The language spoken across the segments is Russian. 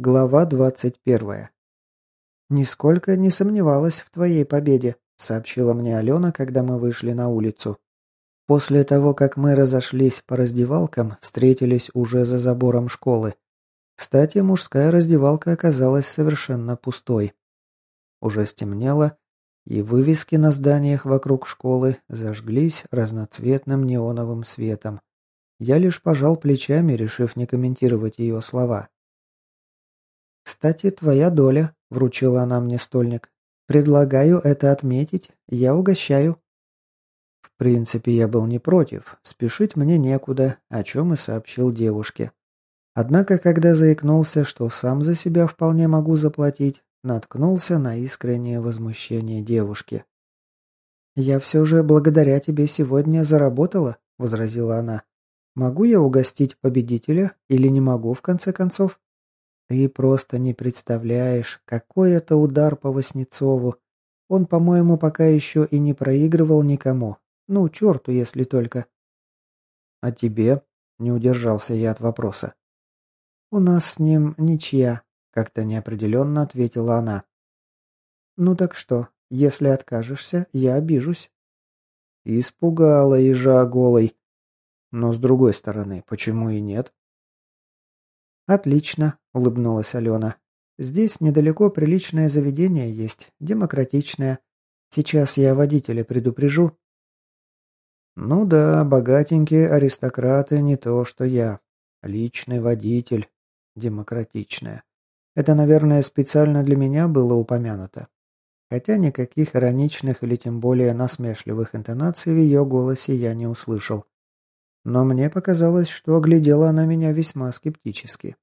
Глава двадцать первая. «Нисколько не сомневалась в твоей победе», — сообщила мне Алена, когда мы вышли на улицу. После того, как мы разошлись по раздевалкам, встретились уже за забором школы. Кстати, мужская раздевалка оказалась совершенно пустой. Уже стемнело, и вывески на зданиях вокруг школы зажглись разноцветным неоновым светом. Я лишь пожал плечами, решив не комментировать ее слова. «Кстати, твоя доля», — вручила она мне стольник. «Предлагаю это отметить. Я угощаю». В принципе, я был не против. Спешить мне некуда, о чем и сообщил девушке. Однако, когда заикнулся, что сам за себя вполне могу заплатить, наткнулся на искреннее возмущение девушки. «Я все же благодаря тебе сегодня заработала», — возразила она. «Могу я угостить победителя или не могу, в конце концов?» Ты просто не представляешь, какой это удар по Васнецову. Он, по-моему, пока еще и не проигрывал никому. Ну, черту, если только. А тебе? Не удержался я от вопроса. У нас с ним ничья, как-то неопределенно ответила она. Ну так что, если откажешься, я обижусь. Испугала ежа голой. Но с другой стороны, почему и нет? «Отлично», — улыбнулась Алена. «Здесь недалеко приличное заведение есть, демократичное. Сейчас я водителя предупрежу». «Ну да, богатенькие аристократы не то, что я. Личный водитель. Демократичное. Это, наверное, специально для меня было упомянуто. Хотя никаких ироничных или тем более насмешливых интонаций в ее голосе я не услышал. Но мне показалось, что оглядела она меня весьма скептически.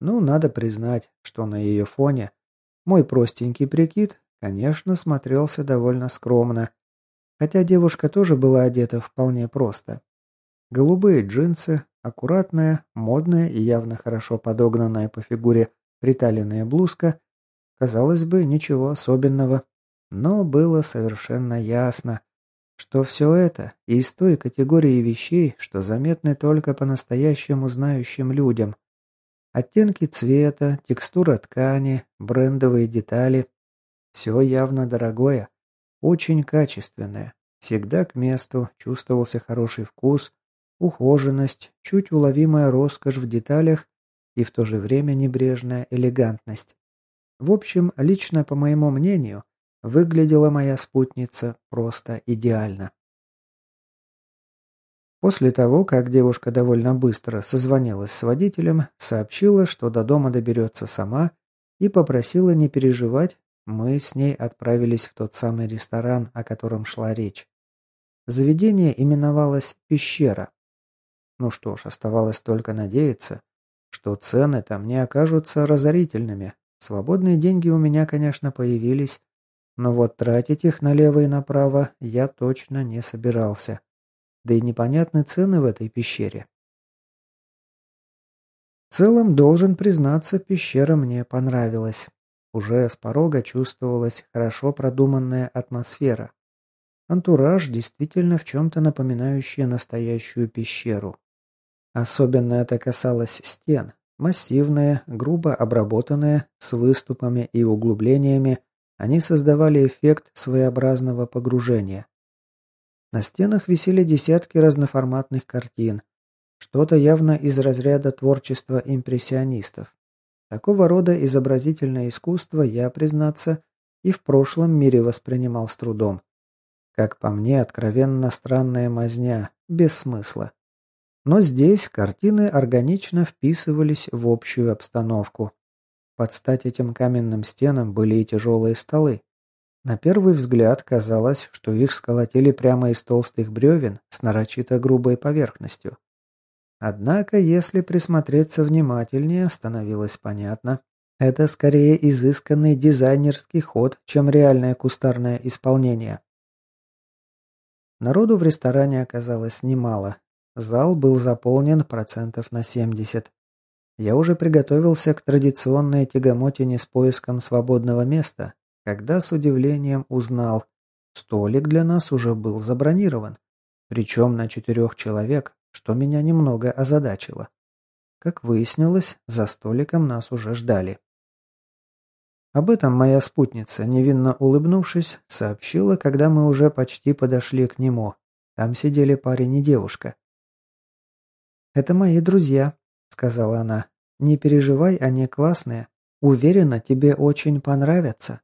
Ну, надо признать, что на ее фоне мой простенький прикид, конечно, смотрелся довольно скромно. Хотя девушка тоже была одета вполне просто. Голубые джинсы, аккуратная, модная и явно хорошо подогнанная по фигуре приталенная блузка. Казалось бы, ничего особенного. Но было совершенно ясно, что все это из той категории вещей, что заметны только по-настоящему знающим людям. Оттенки цвета, текстура ткани, брендовые детали. Все явно дорогое, очень качественное. Всегда к месту, чувствовался хороший вкус, ухоженность, чуть уловимая роскошь в деталях и в то же время небрежная элегантность. В общем, лично по моему мнению, Выглядела моя спутница просто идеально. После того, как девушка довольно быстро созвонилась с водителем, сообщила, что до дома доберется сама, и попросила не переживать, мы с ней отправились в тот самый ресторан, о котором шла речь. Заведение именовалось «Пещера». Ну что ж, оставалось только надеяться, что цены там не окажутся разорительными. Свободные деньги у меня, конечно, появились, но вот тратить их налево и направо я точно не собирался. Да и непонятны цены в этой пещере. В целом, должен признаться, пещера мне понравилась. Уже с порога чувствовалась хорошо продуманная атмосфера. Антураж действительно в чем-то напоминающий настоящую пещеру. Особенно это касалось стен. Массивные, грубо обработанные, с выступами и углублениями, они создавали эффект своеобразного погружения. На стенах висели десятки разноформатных картин. Что-то явно из разряда творчества импрессионистов. Такого рода изобразительное искусство я, признаться, и в прошлом мире воспринимал с трудом. Как по мне, откровенно странная мазня, без смысла. Но здесь картины органично вписывались в общую обстановку. Под стать этим каменным стенам были и тяжелые столы. На первый взгляд казалось, что их сколотили прямо из толстых бревен с нарочито грубой поверхностью. Однако, если присмотреться внимательнее, становилось понятно. Это скорее изысканный дизайнерский ход, чем реальное кустарное исполнение. Народу в ресторане оказалось немало. Зал был заполнен процентов на 70. Я уже приготовился к традиционной тягомотине с поиском свободного места, когда с удивлением узнал, столик для нас уже был забронирован, причем на четырех человек, что меня немного озадачило. Как выяснилось, за столиком нас уже ждали. Об этом моя спутница, невинно улыбнувшись, сообщила, когда мы уже почти подошли к нему. Там сидели парень и девушка. «Это мои друзья», — сказала она. «Не переживай, они классные. Уверена, тебе очень понравятся».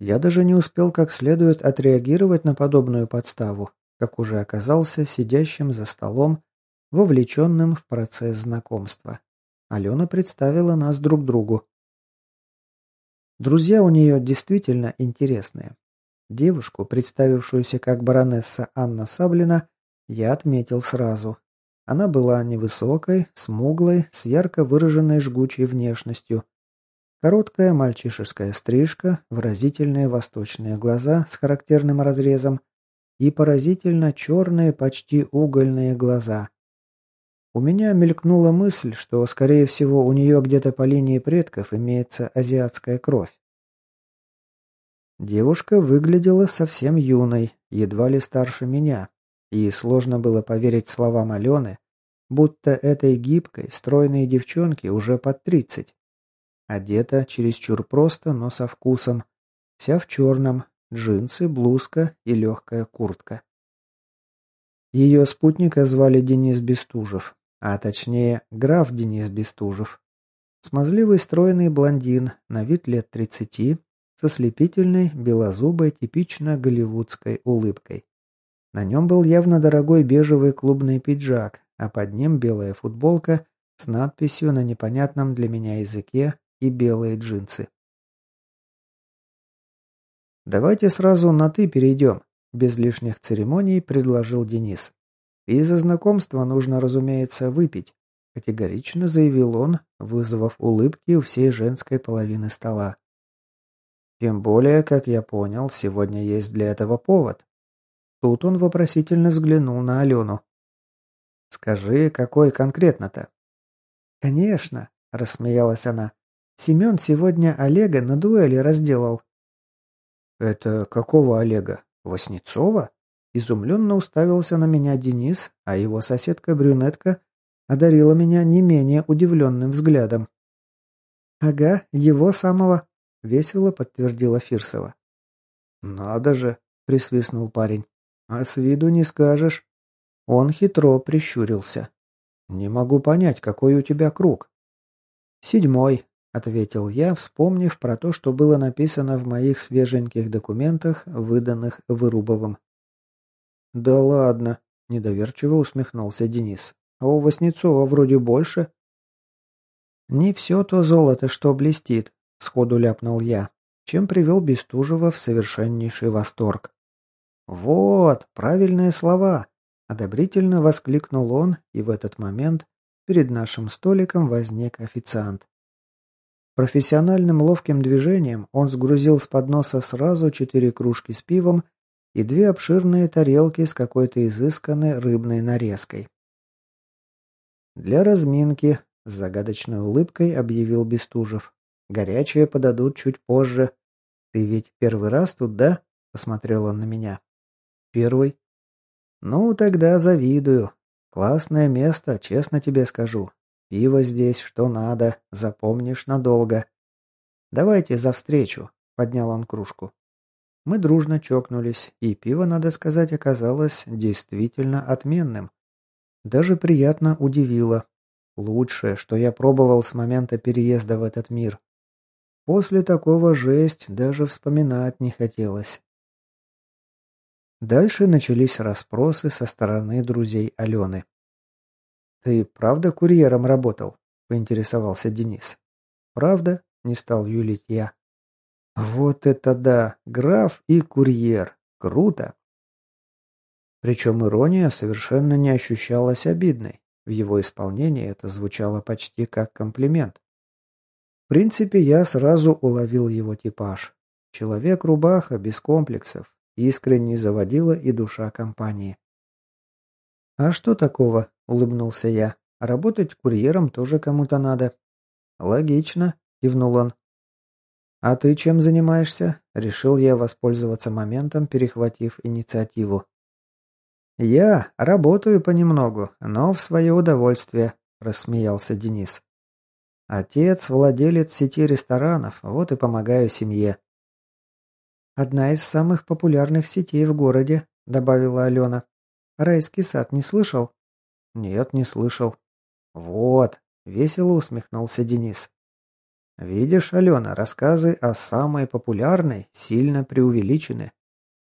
Я даже не успел как следует отреагировать на подобную подставу, как уже оказался сидящим за столом, вовлеченным в процесс знакомства. Алена представила нас друг другу. Друзья у нее действительно интересные. Девушку, представившуюся как баронесса Анна Саблина, я отметил сразу. Она была невысокой, смуглой, с ярко выраженной жгучей внешностью. Короткая мальчишеская стрижка, выразительные восточные глаза с характерным разрезом и поразительно черные, почти угольные глаза. У меня мелькнула мысль, что, скорее всего, у нее где-то по линии предков имеется азиатская кровь. Девушка выглядела совсем юной, едва ли старше меня, и сложно было поверить словам Алены, будто этой гибкой, стройной девчонке уже под тридцать. Одета чересчур просто, но со вкусом. Вся в черном, джинсы, блузка и легкая куртка. Ее спутника звали Денис Бестужев, а точнее граф Денис Бестужев. Смазливый стройный блондин, на вид лет тридцати, со слепительной, белозубой, типично голливудской улыбкой. На нем был явно дорогой бежевый клубный пиджак, а под ним белая футболка с надписью на непонятном для меня языке и белые джинсы. «Давайте сразу на «ты» перейдем», – без лишних церемоний предложил Денис. И за знакомство нужно, разумеется, выпить, категорично заявил он, вызвав улыбки у всей женской половины стола. Тем более, как я понял, сегодня есть для этого повод. Тут он вопросительно взглянул на Алену. «Скажи, какой конкретно-то?» «Конечно», — рассмеялась она. «Семен сегодня Олега на дуэли разделал». «Это какого Олега? Васнецова?» Изумленно уставился на меня Денис, а его соседка-брюнетка одарила меня не менее удивленным взглядом. «Ага, его самого», — весело подтвердила Фирсова. «Надо же!» — присвистнул парень. «А с виду не скажешь». Он хитро прищурился. «Не могу понять, какой у тебя круг». «Седьмой», — ответил я, вспомнив про то, что было написано в моих свеженьких документах, выданных Вырубовым. «Да ладно», – недоверчиво усмехнулся Денис. «А у Васнецова вроде больше». «Не все то золото, что блестит», – сходу ляпнул я, чем привел Бестужева в совершеннейший восторг. «Вот, правильные слова!» – одобрительно воскликнул он, и в этот момент перед нашим столиком возник официант. Профессиональным ловким движением он сгрузил с подноса сразу четыре кружки с пивом и две обширные тарелки с какой-то изысканной рыбной нарезкой. «Для разминки», — с загадочной улыбкой объявил Бестужев. «Горячее подадут чуть позже. Ты ведь первый раз тут, да?» — посмотрел он на меня. «Первый». «Ну, тогда завидую. Классное место, честно тебе скажу. Пиво здесь что надо, запомнишь надолго. Давайте за встречу», — поднял он кружку. Мы дружно чокнулись, и пиво, надо сказать, оказалось действительно отменным. Даже приятно удивило. Лучшее, что я пробовал с момента переезда в этот мир. После такого жесть даже вспоминать не хотелось. Дальше начались расспросы со стороны друзей Алены. «Ты правда курьером работал?» – поинтересовался Денис. «Правда?» – не стал юлить я. Вот это да! Граф и курьер. Круто! Причем ирония совершенно не ощущалась обидной. В его исполнении это звучало почти как комплимент. В принципе, я сразу уловил его типаж. Человек-рубаха, без комплексов, искренне заводила и душа компании. «А что такого?» – улыбнулся я. «Работать курьером тоже кому-то надо». «Логично», – кивнул он. «А ты чем занимаешься?» Решил я воспользоваться моментом, перехватив инициативу. «Я работаю понемногу, но в свое удовольствие», рассмеялся Денис. Отец владелец сети ресторанов, вот и помогаю семье. Одна из самых популярных сетей в городе, добавила Алена. Райский сад не слышал? Нет, не слышал. Вот, весело усмехнулся Денис. Видишь, Алена, рассказы о самой популярной сильно преувеличены.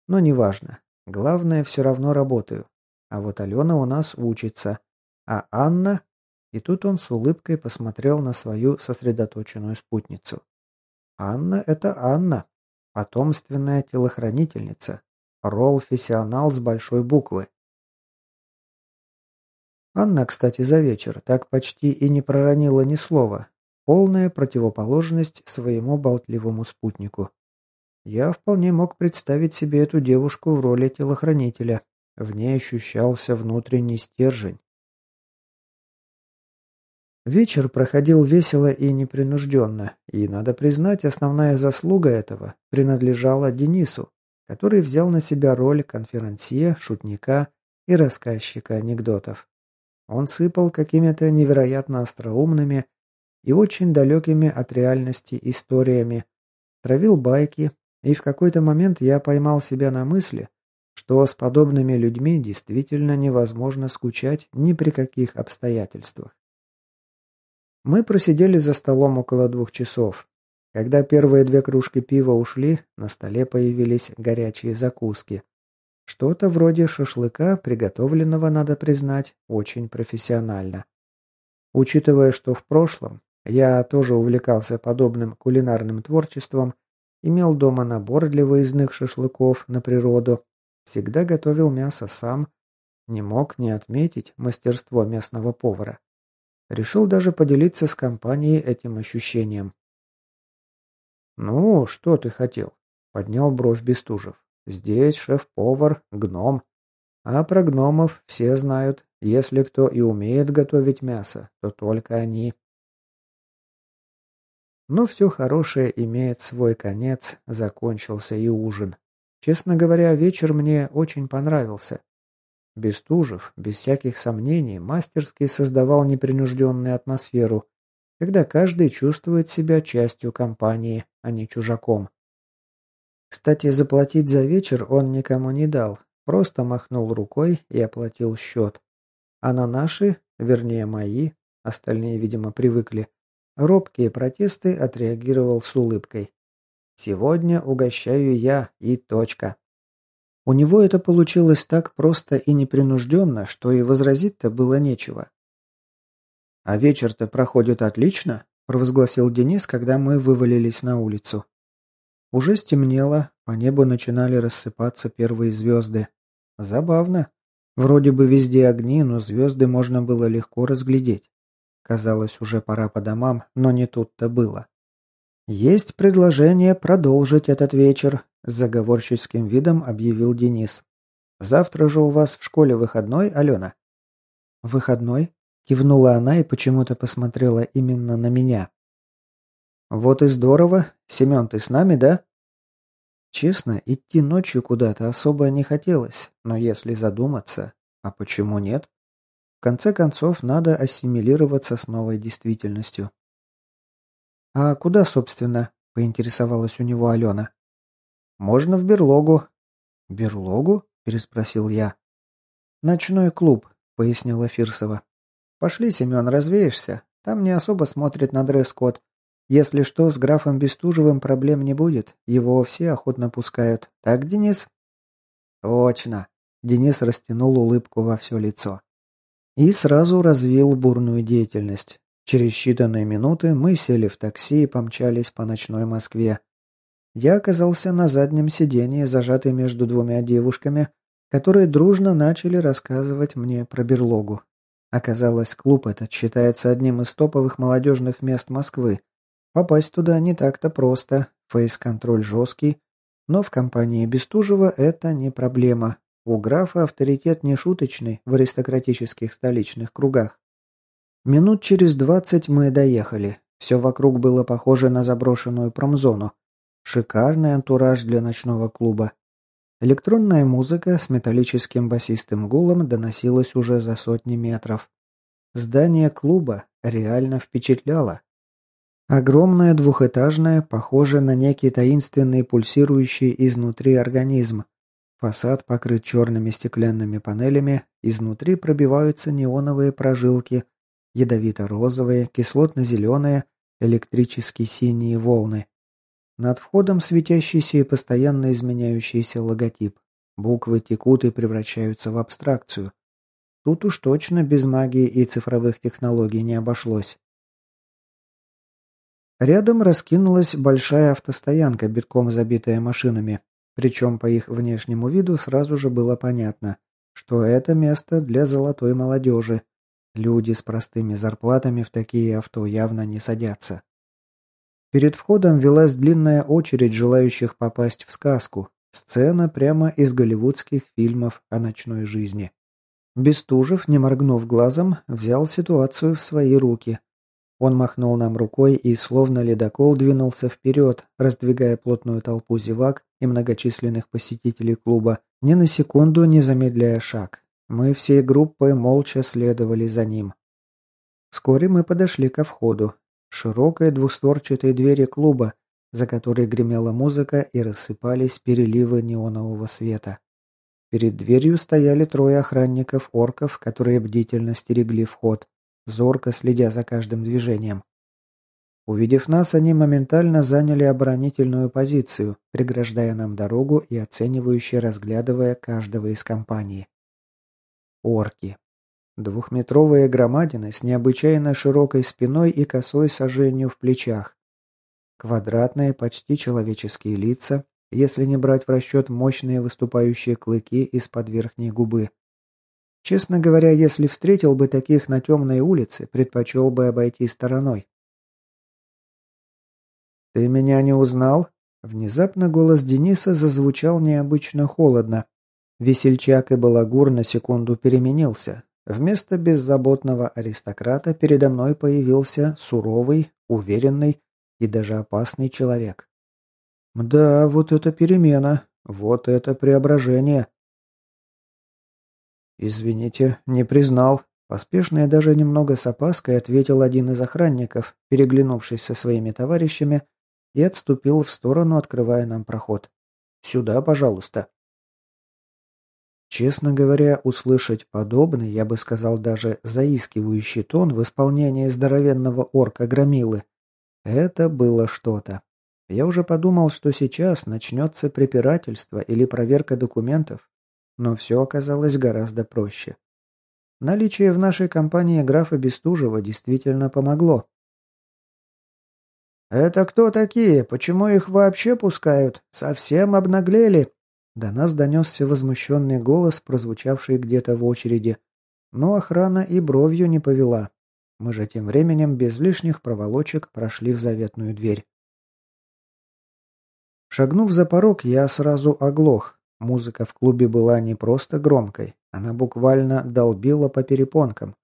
Но неважно. Главное, все равно работаю. А вот Алена у нас учится. А Анна... И тут он с улыбкой посмотрел на свою сосредоточенную спутницу. Анна — это Анна. Потомственная телохранительница. Ролл-фессионал с большой буквы. Анна, кстати, за вечер так почти и не проронила ни слова. Полная противоположность своему болтливому спутнику. Я вполне мог представить себе эту девушку в роли телохранителя. В ней ощущался внутренний стержень. Вечер проходил весело и непринужденно, и, надо признать, основная заслуга этого принадлежала Денису, который взял на себя роль конферансье, шутника и рассказчика анекдотов. Он сыпал какими-то невероятно остроумными и очень далекими от реальности историями, травил байки, и в какой-то момент я поймал себя на мысли, что с подобными людьми действительно невозможно скучать ни при каких обстоятельствах. Мы просидели за столом около двух часов. Когда первые две кружки пива ушли, на столе появились горячие закуски. Что-то вроде шашлыка, приготовленного, надо признать, очень профессионально. Учитывая, что в прошлом я тоже увлекался подобным кулинарным творчеством, Имел дома набор для выездных шашлыков на природу. Всегда готовил мясо сам. Не мог не отметить мастерство местного повара. Решил даже поделиться с компанией этим ощущением. «Ну, что ты хотел?» — поднял бровь Бестужев. «Здесь шеф-повар, гном. А про гномов все знают. Если кто и умеет готовить мясо, то только они. Но все хорошее имеет свой конец, закончился и ужин. Честно говоря, вечер мне очень понравился. Бестужев, без всяких сомнений, мастерски создавал непринужденную атмосферу, когда каждый чувствует себя частью компании, а не чужаком. Кстати, заплатить за вечер он никому не дал, просто махнул рукой и оплатил счет. А на наши, вернее мои, остальные, видимо, привыкли, робкие протесты отреагировал с улыбкой. «Сегодня угощаю я и точка». У него это получилось так просто и непринужденно, что и возразить-то было нечего. «А вечер-то проходит отлично», – провозгласил Денис, когда мы вывалились на улицу. Уже стемнело, по небу начинали рассыпаться первые звезды. Забавно. Вроде бы везде огни, но звезды можно было легко разглядеть. Казалось, уже пора по домам, но не тут-то было. «Есть предложение продолжить этот вечер», – с заговорческим видом объявил Денис. «Завтра же у вас в школе выходной, Алена?» «Выходной?» – кивнула она и почему-то посмотрела именно на меня. «Вот и здорово. Семен, ты с нами, да?» Честно, идти ночью куда-то особо не хотелось, но если задуматься, а почему нет? В конце концов, надо ассимилироваться с новой действительностью. «А куда, собственно?» – поинтересовалась у него Алена. «Можно в берлогу». «Берлогу?» – переспросил я. «Ночной клуб», – пояснила Фирсова. «Пошли, Семен, развеешься. Там не особо смотрят на дресс-код. Если что, с графом Бестужевым проблем не будет. Его все охотно пускают. Так, Денис?» «Точно!» Денис растянул улыбку во все лицо. И сразу развил бурную деятельность. Через считанные минуты мы сели в такси и помчались по ночной Москве. Я оказался на заднем сидении, зажатый между двумя девушками, которые дружно начали рассказывать мне про берлогу. Оказалось, клуб этот считается одним из топовых молодежных мест Москвы. Попасть туда не так-то просто, фейс-контроль жесткий, но в компании Бестужева это не проблема, у графа авторитет не шуточный в аристократических столичных кругах. Минут через двадцать мы доехали. Все вокруг было похоже на заброшенную промзону. Шикарный антураж для ночного клуба. Электронная музыка с металлическим басистым гулом доносилась уже за сотни метров. здание клуба реально впечатляло. Огромное двухэтажное, похоже на некий таинственный пульсирующий изнутри организм. Фасад покрыт черными стеклянными панелями, изнутри пробиваются неоновые прожилки, ядовито-розовые, кислотно-зеленые, электрически синие волны. Над входом светящийся и постоянно изменяющийся логотип. Буквы текут и превращаются в абстракцию. Тут уж точно без магии и цифровых технологий не обошлось. Рядом раскинулась большая автостоянка, битком забитая машинами. Причем по их внешнему виду сразу же было понятно, что это место для золотой молодежи. Люди с простыми зарплатами в такие авто явно не садятся. Перед входом велась длинная очередь желающих попасть в сказку. Сцена прямо из голливудских фильмов о ночной жизни. Бестужев, не моргнув глазом, взял ситуацию в свои руки. Он махнул нам рукой и, словно ледокол, двинулся вперед, раздвигая плотную толпу зевак и многочисленных посетителей клуба, ни на секунду не замедляя шаг. Мы всей группой молча следовали за ним. Вскоре мы подошли ко входу широкой двустворчатой двери клуба, за которой гремела музыка и рассыпались переливы неонового света. Перед дверью стояли трое охранников-орков, которые бдительно стерегли вход, зорко следя за каждым движением. Увидев нас, они моментально заняли оборонительную позицию, преграждая нам дорогу и оценивающе разглядывая каждого из компаний. Орки. Двухметровые громадины с необычайно широкой спиной и косой сожжению в плечах. Квадратные, почти человеческие лица, если не брать в расчет мощные выступающие клыки из-под верхней губы. Честно говоря, если встретил бы таких на темной улице, предпочел бы обойти стороной. «Ты меня не узнал?» Внезапно голос Дениса зазвучал необычно холодно. Весельчак и балагур на секунду переменился, Вместо беззаботного аристократа передо мной появился суровый, уверенный и даже опасный человек. Да, вот это перемена, вот это преображение. «Извините, не признал», — поспешно и даже немного с опаской ответил один из охранников, переглянувшись со своими товарищами, и отступил в сторону, открывая нам проход. «Сюда, пожалуйста». Честно говоря, услышать подобный, я бы сказал даже заискивающий тон в исполнении здоровенного орка Громилы, это было что-то. Я уже подумал, что сейчас начнется препирательство или проверка документов, но все оказалось гораздо проще. Наличие в нашей компании графа Бестужева действительно помогло. «Это кто такие? Почему их вообще пускают? Совсем обнаглели?» До нас донесся возмущенный голос, прозвучавший где-то в очереди. Но охрана и бровью не повела. Мы же тем временем без лишних проволочек прошли в заветную дверь. Шагнув за порог, я сразу оглох. Музыка в клубе была не просто громкой, она буквально долбила по перепонкам.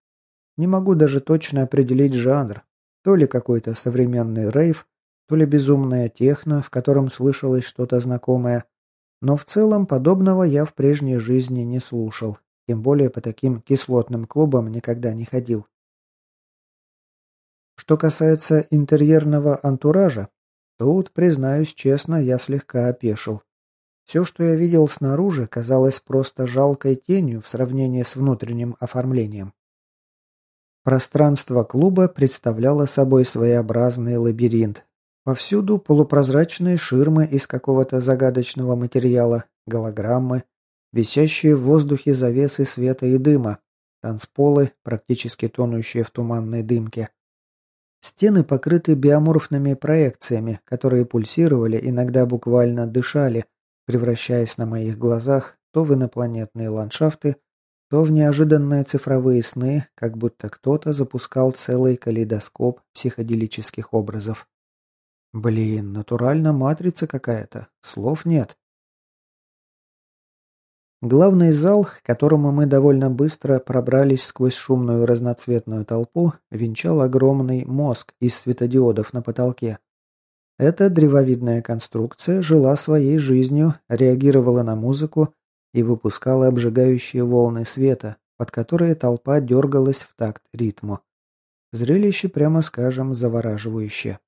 Не могу даже точно определить жанр. То ли какой-то современный рейв, то ли безумная техно, в котором слышалось что-то знакомое. Но в целом подобного я в прежней жизни не слушал, тем более по таким кислотным клубам никогда не ходил. Что касается интерьерного антуража, тут, признаюсь честно, я слегка опешил. Все, что я видел снаружи, казалось просто жалкой тенью в сравнении с внутренним оформлением. Пространство клуба представляло собой своеобразный лабиринт, Повсюду полупрозрачные ширмы из какого-то загадочного материала, голограммы, висящие в воздухе завесы света и дыма, танцполы, практически тонущие в туманной дымке. Стены покрыты биоморфными проекциями, которые пульсировали, иногда буквально дышали, превращаясь на моих глазах то в инопланетные ландшафты, то в неожиданные цифровые сны, как будто кто-то запускал целый калейдоскоп психоделических образов. Блин, натурально матрица какая-то. Слов нет. Главный зал, к которому мы довольно быстро пробрались сквозь шумную разноцветную толпу, венчал огромный мозг из светодиодов на потолке. Эта древовидная конструкция жила своей жизнью, реагировала на музыку и выпускала обжигающие волны света, под которые толпа дергалась в такт ритму. Зрелище, прямо скажем, завораживающее.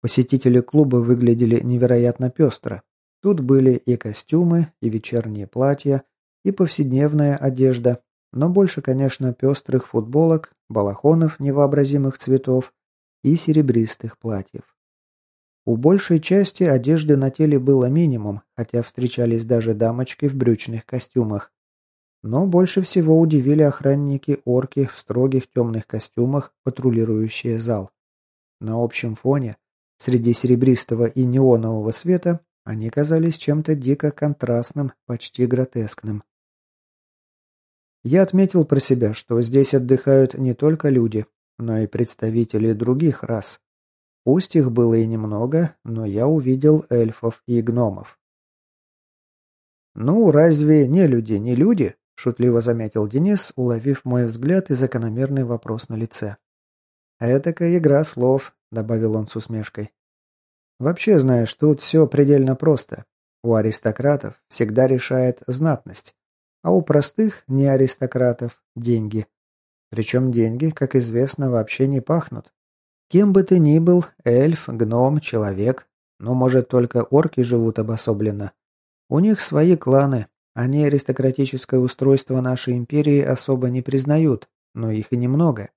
Посетители клуба выглядели невероятно пестро. Тут были и костюмы, и вечерние платья, и повседневная одежда, но больше, конечно, пестрых футболок, балахонов невообразимых цветов и серебристых платьев. У большей части одежды на теле было минимум, хотя встречались даже дамочки в брючных костюмах. Но больше всего удивили охранники-орки в строгих темных костюмах, патрулирующие зал. На общем фоне, среди серебристого и неонового света, они казались чем-то дико контрастным, почти гротескным. Я отметил про себя, что здесь отдыхают не только люди, но и представители других рас. Пусть их было и немного, но я увидел эльфов и гномов. «Ну, разве не люди, не люди?» – шутливо заметил Денис, уловив мой взгляд и закономерный вопрос на лице. «Этакая игра слов», – добавил он с усмешкой. «Вообще, знаешь, тут все предельно просто. У аристократов всегда решает знатность, а у простых, не аристократов, деньги. Причем деньги, как известно, вообще не пахнут. Кем бы ты ни был, эльф, гном, человек, но, может, только орки живут обособленно. У них свои кланы, они аристократическое устройство нашей империи особо не признают, но их и немного.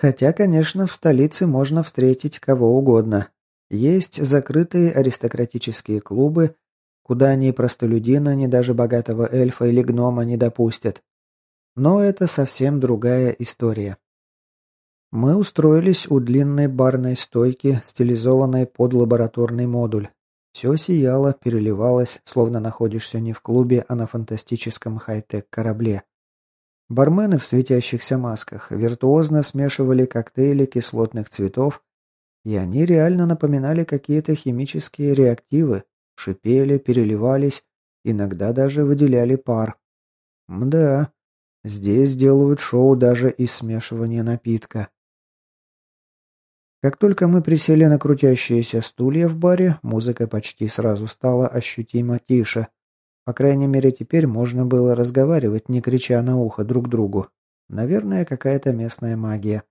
Хотя, конечно, в столице можно встретить кого угодно. Есть закрытые аристократические клубы, куда ни простолюдина, ни даже богатого эльфа или гнома не допустят. Но это совсем другая история. Мы устроились у длинной барной стойки, стилизованной под лабораторный модуль. Все сияло, переливалось, словно находишься не в клубе, а на фантастическом хай-тек корабле. Бармены в светящихся масках виртуозно смешивали коктейли кислотных цветов, и они реально напоминали какие-то химические реактивы, шипели, переливались, иногда даже выделяли пар. Мда, здесь делают шоу даже из смешивания напитка. Как только мы присели на крутящиеся стулья в баре, музыка почти сразу стала ощутимо тише. По крайней мере, теперь можно было разговаривать, не крича на ухо друг другу. Наверное, какая-то местная магия.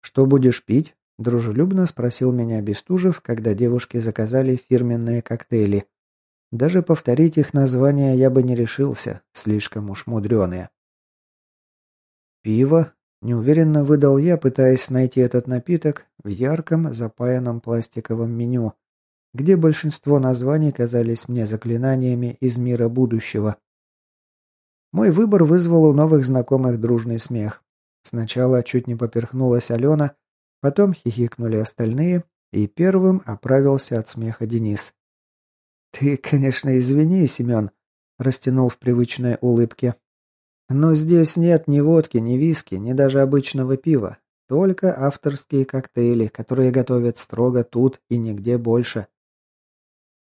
«Что будешь пить?» – дружелюбно спросил меня Бестужев, когда девушки заказали фирменные коктейли. Даже повторить их название я бы не решился, слишком уж мудреные. «Пиво, Неуверенно выдал я, пытаясь найти этот напиток в ярком, запаянном пластиковом меню, где большинство названий казались мне заклинаниями из мира будущего. Мой выбор вызвал у новых знакомых дружный смех. Сначала чуть не поперхнулась Алена, потом хихикнули остальные, и первым оправился от смеха Денис. «Ты, конечно, извини, Семен», — растянул в привычной улыбке, но здесь нет ни водки, ни виски, ни даже обычного пива. Только авторские коктейли, которые готовят строго тут и нигде больше.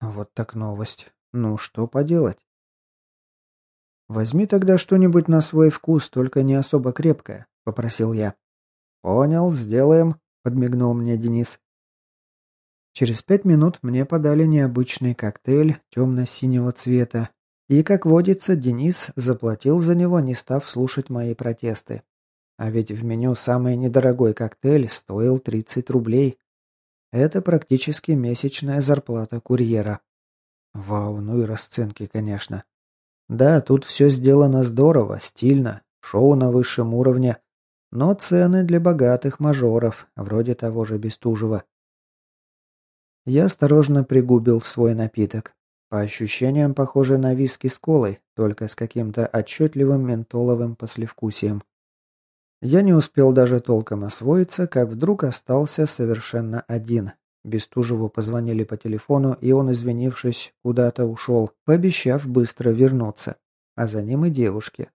Вот так новость. Ну, что поделать? «Возьми тогда что-нибудь на свой вкус, только не особо крепкое», — попросил я. «Понял, сделаем», — подмигнул мне Денис. Через пять минут мне подали необычный коктейль темно-синего цвета, и, как водится, Денис заплатил за него, не став слушать мои протесты. А ведь в меню самый недорогой коктейль стоил 30 рублей. Это практически месячная зарплата курьера. Вау, ну и расценки, конечно. Да, тут все сделано здорово, стильно, шоу на высшем уровне, но цены для богатых мажоров, вроде того же Бестужева. Я осторожно пригубил свой напиток. По ощущениям, похоже на виски с колой, только с каким-то отчетливым ментоловым послевкусием. Я не успел даже толком освоиться, как вдруг остался совершенно один. Бестужеву позвонили по телефону, и он, извинившись, куда-то ушел, пообещав быстро вернуться. А за ним и девушки.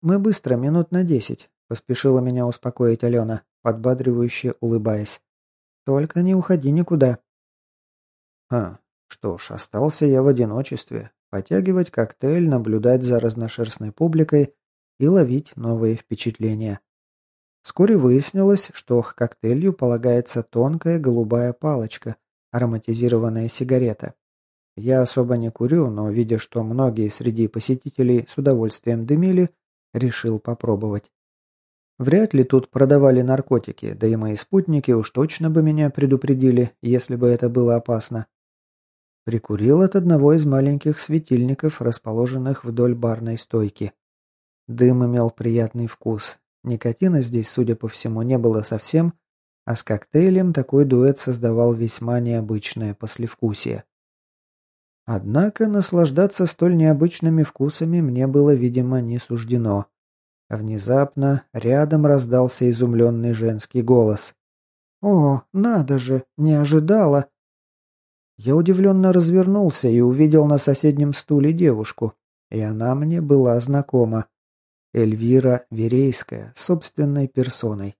«Мы быстро, минут на десять», — поспешила меня успокоить Алена, подбадривающе улыбаясь. «Только не уходи никуда». «А, что ж, остался я в одиночестве, потягивать коктейль, наблюдать за разношерстной публикой и ловить новые впечатления. Вскоре выяснилось, что к коктейлю полагается тонкая голубая палочка, ароматизированная сигарета. Я особо не курю, но, видя, что многие среди посетителей с удовольствием дымили, решил попробовать. Вряд ли тут продавали наркотики, да и мои спутники уж точно бы меня предупредили, если бы это было опасно. Прикурил от одного из маленьких светильников, расположенных вдоль барной стойки. Дым имел приятный вкус. Никотина здесь, судя по всему, не было совсем, а с коктейлем такой дуэт создавал весьма необычное послевкусие. Однако наслаждаться столь необычными вкусами мне было, видимо, не суждено. Внезапно рядом раздался изумленный женский голос. «О, надо же, не ожидала!» Я удивленно развернулся и увидел на соседнем стуле девушку, и она мне была знакома. Эльвира Верейская, собственной персоной.